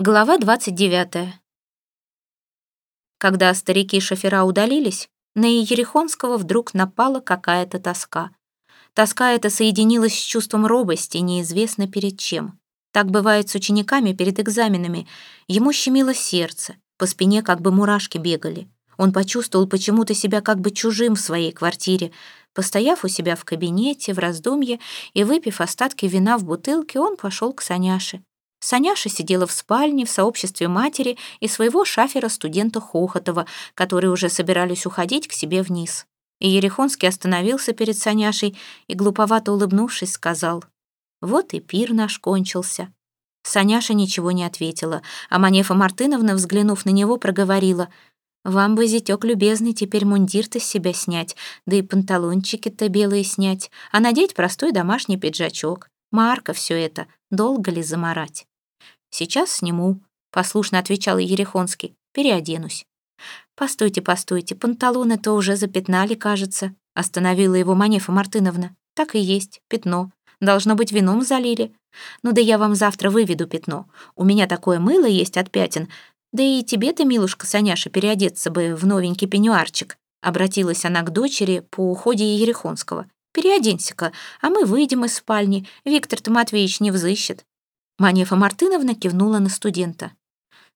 Глава 29. Когда старики-шофера удалились, на Ерехонского вдруг напала какая-то тоска. Тоска эта соединилась с чувством робости, неизвестно перед чем. Так бывает с учениками перед экзаменами. Ему щемило сердце, по спине как бы мурашки бегали. Он почувствовал почему-то себя как бы чужим в своей квартире. Постояв у себя в кабинете, в раздумье и выпив остатки вина в бутылке, он пошел к Саняше. Саняша сидела в спальне в сообществе матери и своего шафера-студента Хохотова, которые уже собирались уходить к себе вниз. И Ерехонский остановился перед Саняшей и, глуповато улыбнувшись, сказал, «Вот и пир наш кончился». Саняша ничего не ответила, а Манефа Мартыновна, взглянув на него, проговорила, «Вам бы, зятёк любезный, теперь мундир-то с себя снять, да и панталончики-то белые снять, а надеть простой домашний пиджачок. Марка все это, долго ли заморать?» «Сейчас сниму», — послушно отвечал Ерехонский. «Переоденусь». «Постойте, постойте, панталоны-то уже запятнали, кажется», — остановила его Манефа Мартыновна. «Так и есть, пятно. Должно быть, вином залили. Ну да я вам завтра выведу пятно. У меня такое мыло есть от пятен. Да и тебе-то, милушка Саняша, переодеться бы в новенький пеньюарчик». Обратилась она к дочери по уходе Ерехонского. «Переоденься-ка, а мы выйдем из спальни. Виктор-то Матвеевич не взыщет». Манефа Мартыновна кивнула на студента.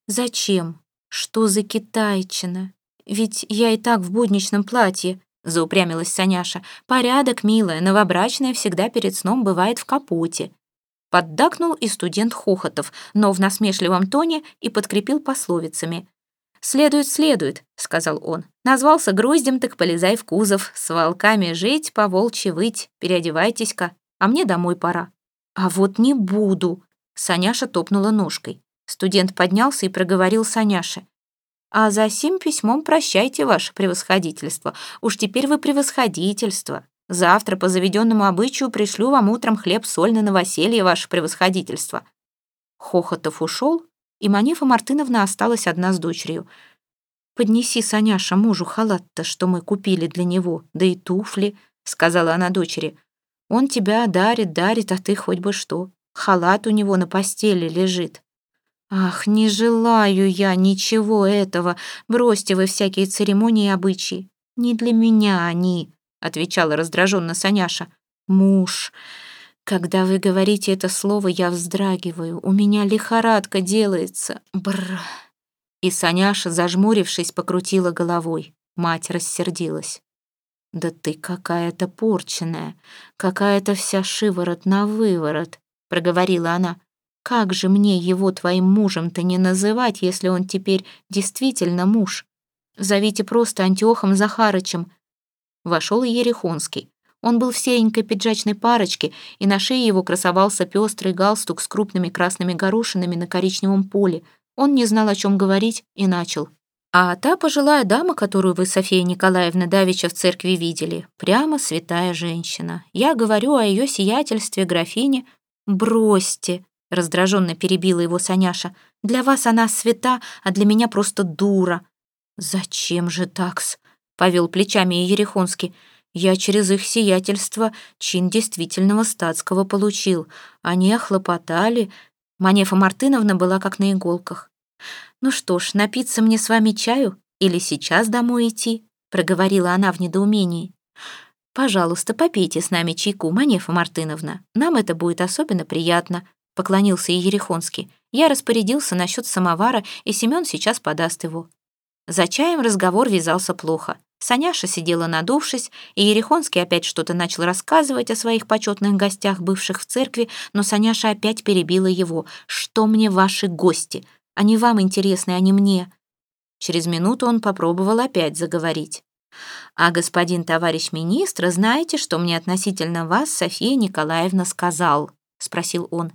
«Зачем? Что за китайчина? Ведь я и так в будничном платье», — заупрямилась Саняша. «Порядок, милая, новобрачная всегда перед сном бывает в капоте». Поддакнул и студент Хохотов, но в насмешливом тоне и подкрепил пословицами. «Следует, следует», — сказал он. «Назвался гроздем, так полезай в кузов. С волками жить, по волчьи выть. Переодевайтесь-ка, а мне домой пора». «А вот не буду», Саняша топнула ножкой. Студент поднялся и проговорил Саняше. «А за сим письмом прощайте, ваше превосходительство. Уж теперь вы превосходительство. Завтра по заведенному обычаю пришлю вам утром хлеб-соль на новоселье, ваше превосходительство». Хохотов ушел, и Манефа Мартыновна осталась одна с дочерью. «Поднеси, Саняша, мужу халат-то, что мы купили для него, да и туфли», — сказала она дочери. «Он тебя дарит, дарит, а ты хоть бы что. Халат у него на постели лежит. Ах, не желаю я ничего этого. Бросьте вы всякие церемонии и обычаи. Не для меня они, отвечала раздраженно Саняша. Муж. Когда вы говорите это слово, я вздрагиваю. У меня лихорадка делается. Бр. И Саняша, зажмурившись, покрутила головой. Мать рассердилась. «Да ты какая-то порченная, какая-то вся шиворот на выворот проговорила она. «Как же мне его твоим мужем-то не называть, если он теперь действительно муж? Зовите просто Антиохом Захарычем». Вошел Ерехонский. Он был в серенькой пиджачной парочке, и на шее его красовался пестрый галстук с крупными красными горошинами на коричневом поле. Он не знал, о чем говорить, и начал. «А та пожилая дама, которую вы, София Николаевна Давича, в церкви видели, прямо святая женщина. Я говорю о ее сиятельстве графине «Бросьте!» — раздраженно перебила его Саняша. «Для вас она свята, а для меня просто дура». «Зачем же такс?» — повел плечами Ерехонский. «Я через их сиятельство чин действительного статского получил. Они охлопотали». Манефа Мартыновна была как на иголках. «Ну что ж, напиться мне с вами чаю или сейчас домой идти?» — проговорила она в недоумении. «Пожалуйста, попейте с нами чайку, Манефа Мартыновна. Нам это будет особенно приятно», — поклонился и Ерехонский. Я распорядился насчет самовара, и Семен сейчас подаст его. За чаем разговор вязался плохо. Саняша сидела надувшись, и Ерехонский опять что-то начал рассказывать о своих почетных гостях, бывших в церкви, но Саняша опять перебила его. «Что мне ваши гости? Они вам интересны, а не мне». Через минуту он попробовал опять заговорить. А господин товарищ министр, знаете, что мне относительно вас София Николаевна сказал?» — спросил он.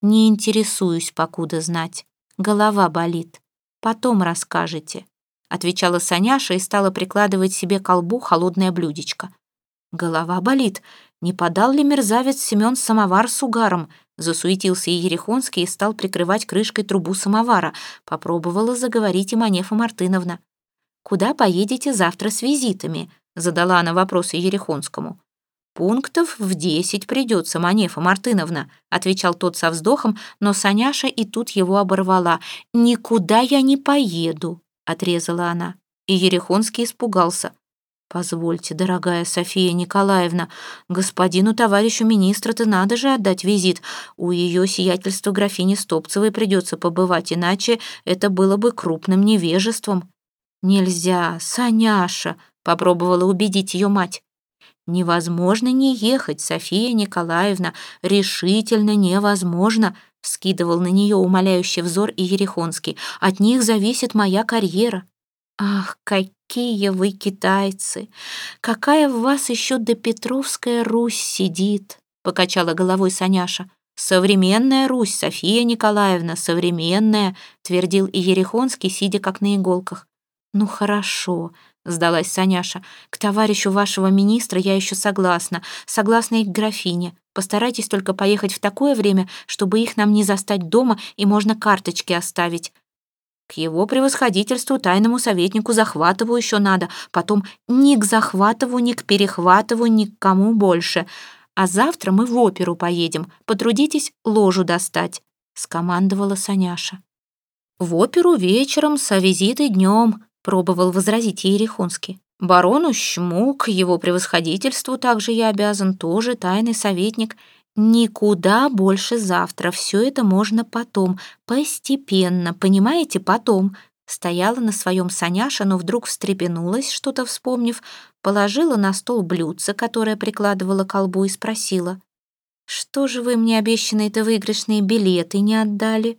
«Не интересуюсь, покуда знать. Голова болит. Потом расскажете», — отвечала Саняша и стала прикладывать себе к колбу холодное блюдечко. «Голова болит. Не подал ли мерзавец Семен самовар с угаром?» Засуетился Ерехонский и стал прикрывать крышкой трубу самовара. Попробовала заговорить и Манефа Мартыновна. «Куда поедете завтра с визитами?» — задала она вопрос Ерехонскому. «Пунктов в десять придется, Манефа Мартыновна», отвечал тот со вздохом, но Саняша и тут его оборвала. «Никуда я не поеду», — отрезала она. И Ерехонский испугался. «Позвольте, дорогая София Николаевна, господину товарищу министра-то надо же отдать визит. У ее сиятельства графини Стопцевой придется побывать, иначе это было бы крупным невежеством». «Нельзя, Саняша», — попробовала убедить ее мать. «Невозможно не ехать, София Николаевна, решительно невозможно», скидывал на нее умоляющий взор и Ерехонский. «От них зависит моя карьера». «Ах, какие вы китайцы! Какая в вас еще допетровская Русь сидит!» покачала головой Саняша. «Современная Русь, София Николаевна, современная», твердил и Ерехонский, сидя как на иголках. «Ну хорошо», — сдалась Саняша. «К товарищу вашего министра я еще согласна. Согласна и к графине. Постарайтесь только поехать в такое время, чтобы их нам не застать дома и можно карточки оставить. К его превосходительству тайному советнику Захватову еще надо. Потом ни к Захватову, ни к Перехватову, ни к кому больше. А завтра мы в оперу поедем. Потрудитесь ложу достать», — скомандовала Саняша. «В оперу вечером, со визитой днем», пробовал возразить Ерехонский. Барону Шмук, его превосходительству также я обязан, тоже тайный советник. Никуда больше завтра, все это можно потом, постепенно, понимаете, потом. Стояла на своем Саняша, но вдруг встрепенулась, что-то вспомнив, положила на стол блюдце, которое прикладывала к колбу, и спросила. «Что же вы мне обещанные-то выигрышные билеты не отдали?»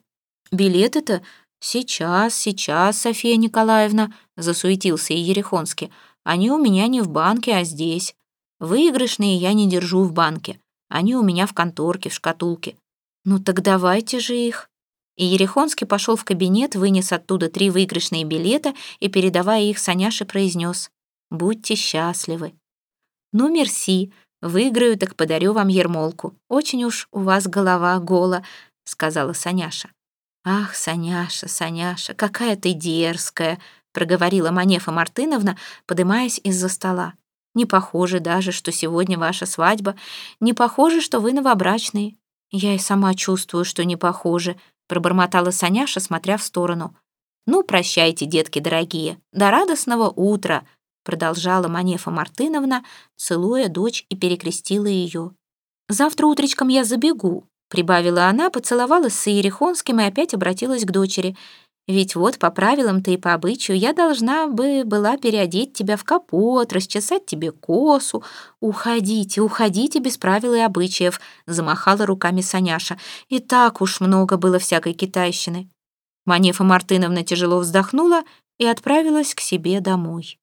«Билеты-то «Сейчас, сейчас, София Николаевна», — засуетился и Ерехонский. «Они у меня не в банке, а здесь. Выигрышные я не держу в банке. Они у меня в конторке, в шкатулке». «Ну так давайте же их». И Ерехонский пошел в кабинет, вынес оттуда три выигрышные билета и, передавая их Саняше, произнес «Будьте счастливы». «Ну, мерси, выиграю, так подарю вам ермолку. Очень уж у вас голова гола», — сказала Саняша. «Ах, Саняша, Саняша, какая ты дерзкая!» проговорила Манефа Мартыновна, подымаясь из-за стола. «Не похоже даже, что сегодня ваша свадьба. Не похоже, что вы новобрачные». «Я и сама чувствую, что не похоже», пробормотала Саняша, смотря в сторону. «Ну, прощайте, детки дорогие. До радостного утра!» продолжала Манефа Мартыновна, целуя дочь и перекрестила ее. «Завтра утречком я забегу прибавила она, поцеловалась с Иерихонским и опять обратилась к дочери. «Ведь вот по правилам-то и по обычаю я должна бы была переодеть тебя в капот, расчесать тебе косу. Уходите, уходите без правил и обычаев», — замахала руками Саняша. «И так уж много было всякой китайщины». Манефа Мартыновна тяжело вздохнула и отправилась к себе домой.